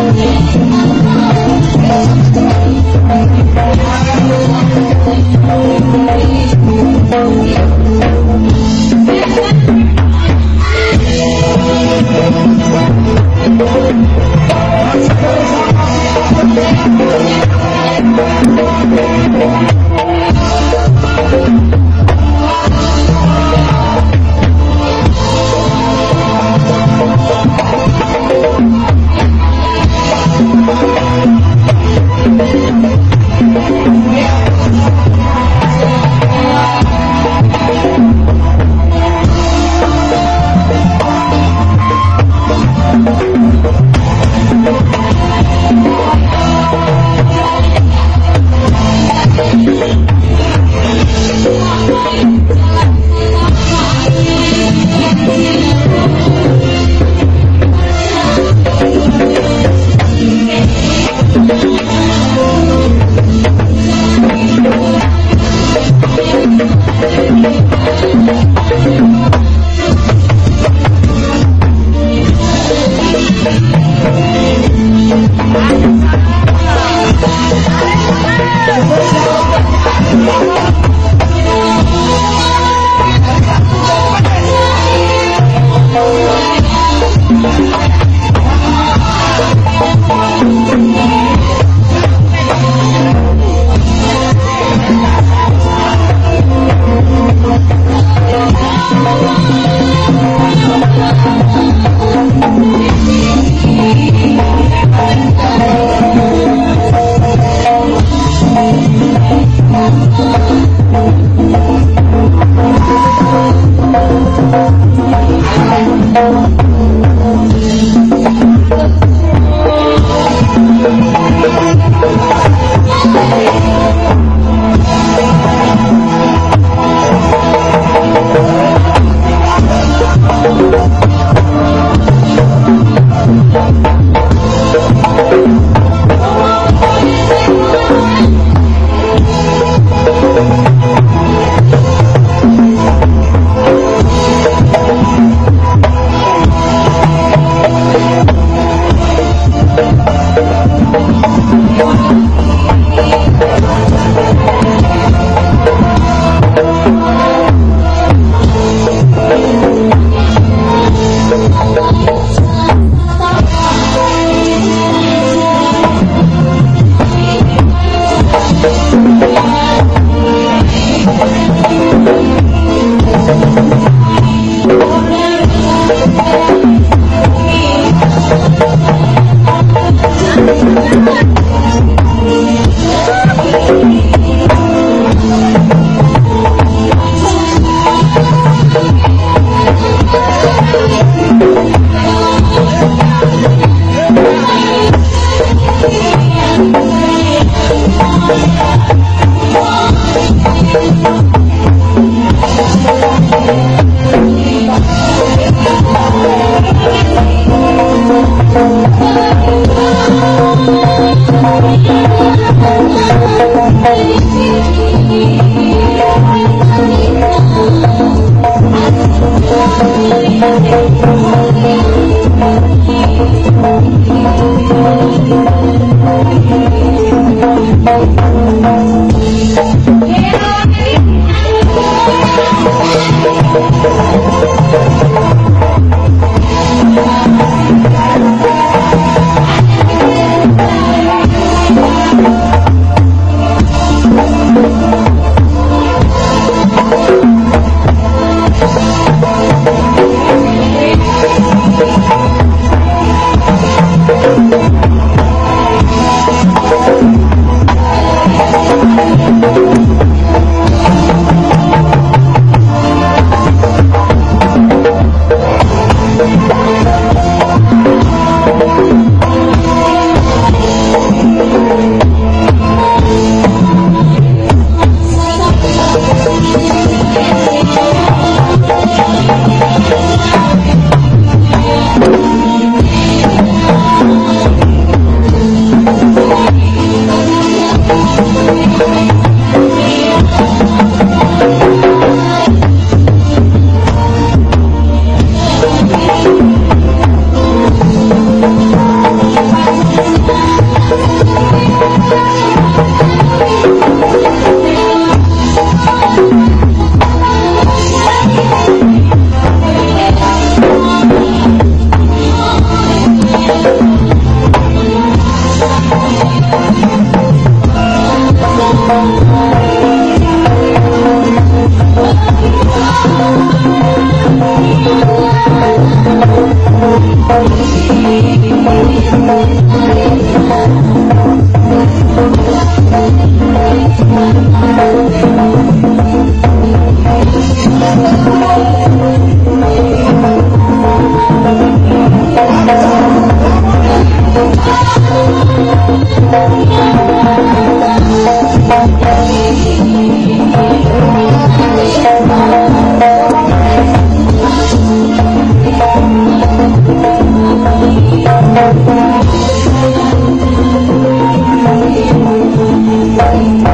Thank Thank you. Thank. Thank.